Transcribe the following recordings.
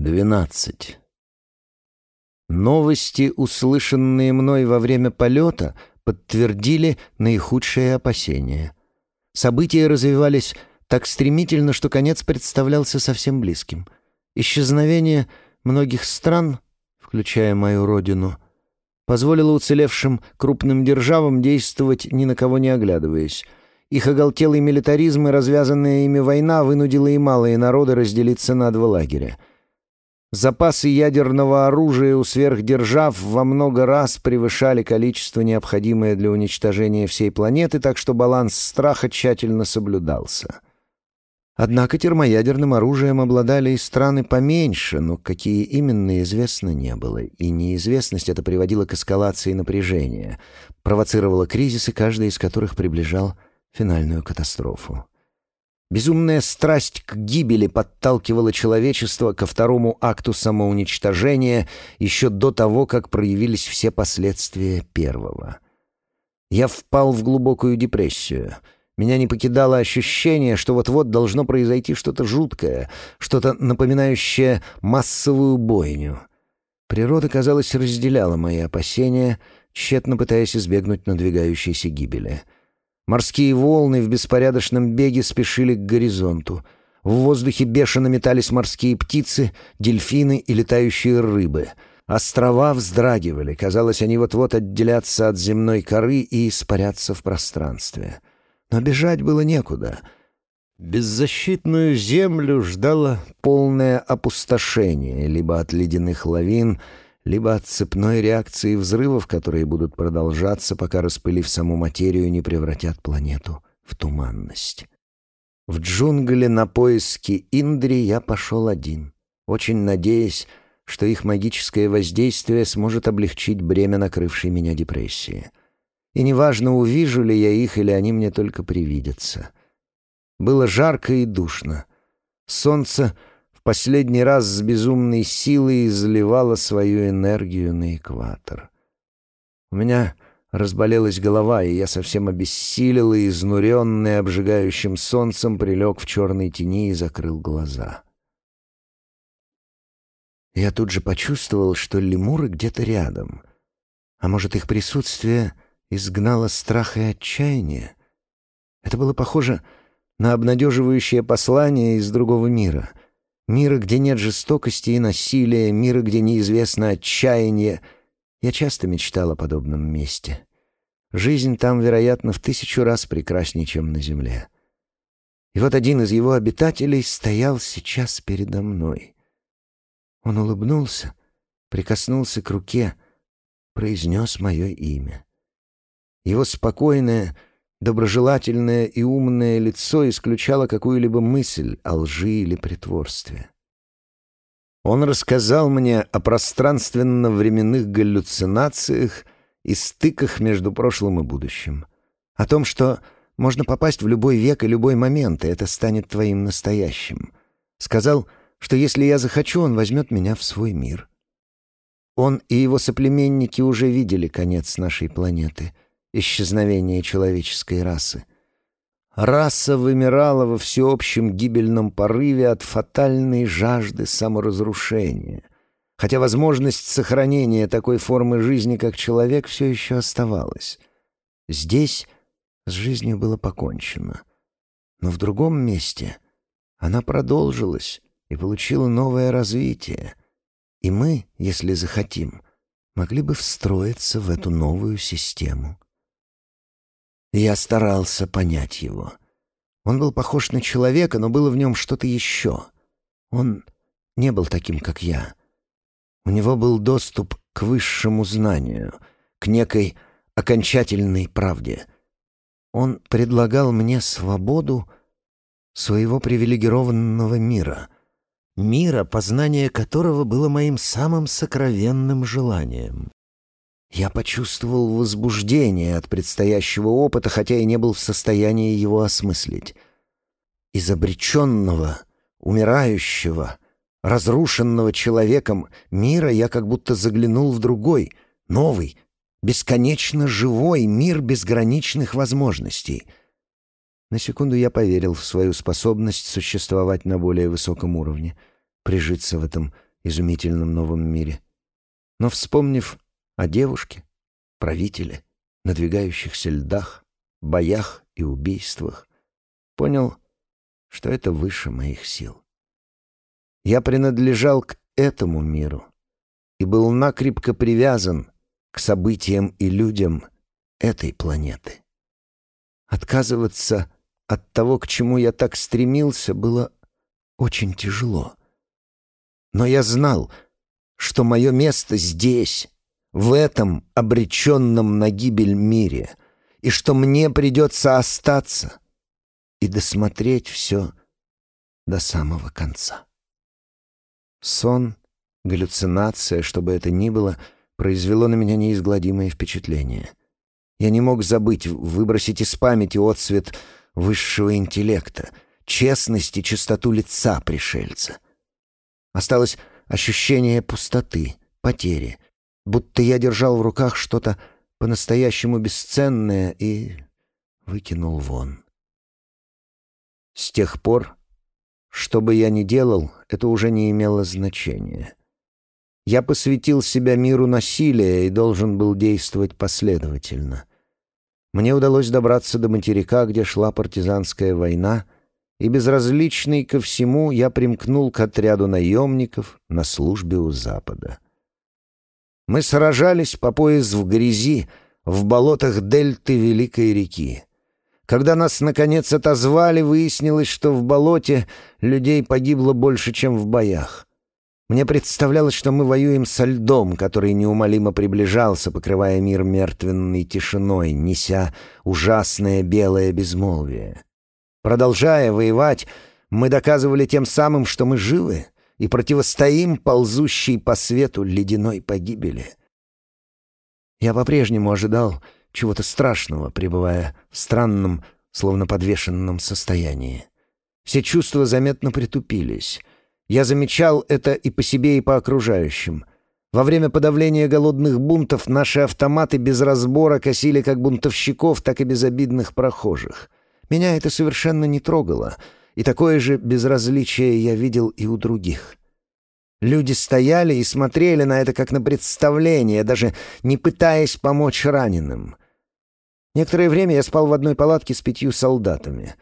12. Новости, услышанные мной во время полета, подтвердили наихудшие опасения. События развивались так стремительно, что конец представлялся совсем близким. Исчезновение многих стран, включая мою родину, позволило уцелевшим крупным державам действовать ни на кого не оглядываясь. Их оголтелый милитаризм и развязанная ими война вынудила и малые народы разделиться на два лагеря — Запасы ядерного оружия у сверхдержав во много раз превышали количество, необходимое для уничтожения всей планеты, так что баланс страха тщательно соблюдался. Однако термоядерным оружием обладали и страны поменьше, но какие именно известно не было, и неизвестность это приводила к эскалации напряжения, провоцировала кризисы, каждый из которых приближал финальную катастрофу. Безумная страсть к гибели подталкивала человечество ко второму акту самоуничтожения еще до того, как проявились все последствия первого. Я впал в глубокую депрессию. Меня не покидало ощущение, что вот-вот должно произойти что-то жуткое, что-то напоминающее массовую бойню. Природа, казалось, разделяла мои опасения, тщетно пытаясь избегнуть надвигающейся гибели — Морские волны в беспорядочном беге спешили к горизонту. В воздухе бешено метались морские птицы, дельфины и летающие рыбы. Острова вздрагивали, казалось, они вот-вот отделятся от земной коры и испарятся в пространстве. Но бежать было некуда. Беззащитную землю ждало полное опустошение либо от ледяных лавин, либо от цепной реакции взрывов, которые будут продолжаться, пока, распылив саму материю, не превратят планету в туманность. В джунгли на поиски Индри я пошел один, очень надеясь, что их магическое воздействие сможет облегчить бремя накрывшей меня депрессии. И неважно, увижу ли я их, или они мне только привидятся. Было жарко и душно. Солнце в последний раз с безумной силой изливала свою энергию на экватор. У меня разболелась голова, и я совсем обессилел и, изнуренный обжигающим солнцем, прилег в черной тени и закрыл глаза. Я тут же почувствовал, что лемуры где-то рядом. А может, их присутствие изгнало страх и отчаяние? Это было похоже на обнадеживающее послание из другого мира — Мира, где нет жестокости и насилия, мира, где неизвестно отчаяние. Я часто мечтал о подобном месте. Жизнь там, вероятно, в тысячу раз прекраснее, чем на земле. И вот один из его обитателей стоял сейчас передо мной. Он улыбнулся, прикоснулся к руке, произнес мое имя. Его спокойное, Доброжелательное и умное лицо исключало какую-либо мысль о лжи или притворстве. Он рассказал мне о пространственно-временных галлюцинациях и стыках между прошлым и будущим. О том, что можно попасть в любой век и любой момент, и это станет твоим настоящим. Сказал, что если я захочу, он возьмет меня в свой мир. Он и его соплеменники уже видели конец нашей планеты — исчезновение человеческой расы. Раса вымирала во всеобщем гибельном порыве от фатальной жажды саморазрушения, хотя возможность сохранения такой формы жизни, как человек, все еще оставалась. Здесь с жизнью было покончено. Но в другом месте она продолжилась и получила новое развитие. И мы, если захотим, могли бы встроиться в эту новую систему. Я старался понять его. Он был похож на человека, но было в нем что-то еще. Он не был таким, как я. У него был доступ к высшему знанию, к некой окончательной правде. Он предлагал мне свободу своего привилегированного мира, мира, познание которого было моим самым сокровенным желанием. Я почувствовал возбуждение от предстоящего опыта, хотя и не был в состоянии его осмыслить. Из обреченного, умирающего, разрушенного человеком мира я как будто заглянул в другой, новый, бесконечно живой мир безграничных возможностей. На секунду я поверил в свою способность существовать на более высоком уровне, прижиться в этом изумительном новом мире. Но вспомнив о девушке, правителе, надвигающихся льдах, боях и убийствах, понял, что это выше моих сил. Я принадлежал к этому миру и был накрепко привязан к событиям и людям этой планеты. Отказываться от того, к чему я так стремился, было очень тяжело. Но я знал, что мое место здесь, в этом обреченном на гибель мире, и что мне придется остаться и досмотреть все до самого конца. Сон, галлюцинация, что бы это ни было, произвело на меня неизгладимое впечатление. Я не мог забыть, выбросить из памяти отсвет высшего интеллекта, честность и чистоту лица пришельца. Осталось ощущение пустоты, потери, будто я держал в руках что-то по-настоящему бесценное и выкинул вон. С тех пор, что бы я ни делал, это уже не имело значения. Я посвятил себя миру насилия и должен был действовать последовательно. Мне удалось добраться до материка, где шла партизанская война, и безразличный ко всему я примкнул к отряду наемников на службе у Запада. Мы сражались по пояс в грязи, в болотах дельты Великой реки. Когда нас, наконец, отозвали, выяснилось, что в болоте людей погибло больше, чем в боях. Мне представлялось, что мы воюем со льдом, который неумолимо приближался, покрывая мир мертвенной тишиной, неся ужасное белое безмолвие. Продолжая воевать, мы доказывали тем самым, что мы живы и противостоим ползущей по свету ледяной погибели. Я по-прежнему ожидал чего-то страшного, пребывая в странном, словно подвешенном состоянии. Все чувства заметно притупились. Я замечал это и по себе, и по окружающим. Во время подавления голодных бунтов наши автоматы без разбора косили как бунтовщиков, так и безобидных прохожих. Меня это совершенно не трогало, и такое же безразличие я видел и у других. Люди стояли и смотрели на это как на представление, даже не пытаясь помочь раненым. Некоторое время я спал в одной палатке с пятью солдатами.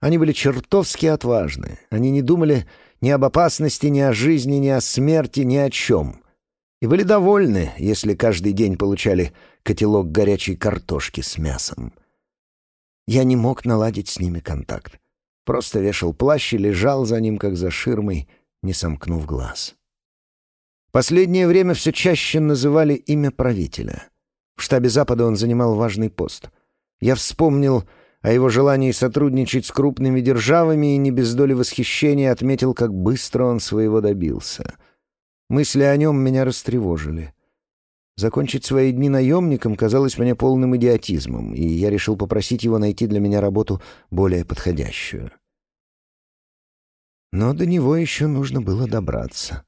Они были чертовски отважны. Они не думали ни об опасности, ни о жизни, ни о смерти, ни о чем. И были довольны, если каждый день получали котелок горячей картошки с мясом. Я не мог наладить с ними контакт. Просто вешал плащ и лежал за ним, как за ширмой, не сомкнув глаз. Последнее время все чаще называли имя правителя. В штабе Запада он занимал важный пост. Я вспомнил о его желании сотрудничать с крупными державами и не без доли восхищения отметил, как быстро он своего добился. Мысли о нем меня растревожили. Закончить свои дни наемником казалось мне полным идиотизмом, и я решил попросить его найти для меня работу более подходящую. Но до него еще нужно было добраться.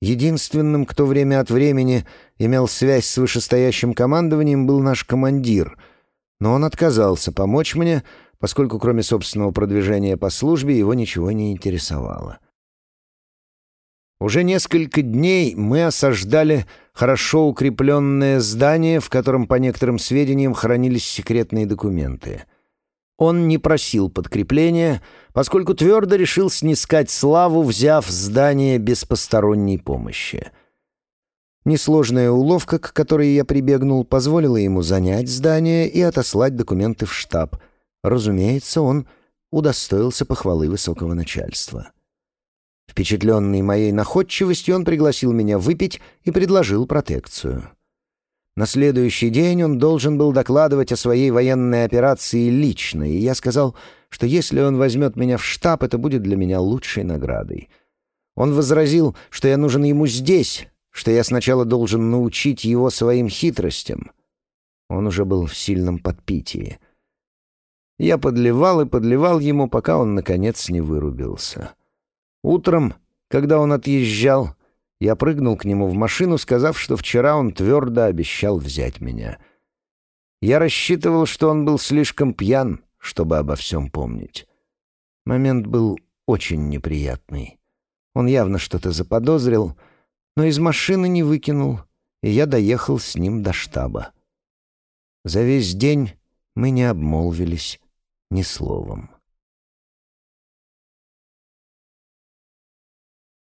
Единственным, кто время от времени имел связь с вышестоящим командованием, был наш командир, но он отказался помочь мне, поскольку кроме собственного продвижения по службе его ничего не интересовало. Уже несколько дней мы осаждали хорошо укрепленное здание, в котором, по некоторым сведениям, хранились секретные документы — он не просил подкрепления, поскольку твердо решил снискать славу, взяв здание без посторонней помощи. Несложная уловка, к которой я прибегнул, позволила ему занять здание и отослать документы в штаб. Разумеется, он удостоился похвалы высокого начальства. Впечатленный моей находчивостью, он пригласил меня выпить и предложил протекцию. На следующий день он должен был докладывать о своей военной операции лично, и я сказал, что если он возьмет меня в штаб, это будет для меня лучшей наградой. Он возразил, что я нужен ему здесь, что я сначала должен научить его своим хитростям. Он уже был в сильном подпитии. Я подливал и подливал ему, пока он, наконец, не вырубился. Утром, когда он отъезжал, я прыгнул к нему в машину, сказав, что вчера он твердо обещал взять меня. Я рассчитывал, что он был слишком пьян, чтобы обо всем помнить. Момент был очень неприятный. Он явно что-то заподозрил, но из машины не выкинул, и я доехал с ним до штаба. За весь день мы не обмолвились ни словом.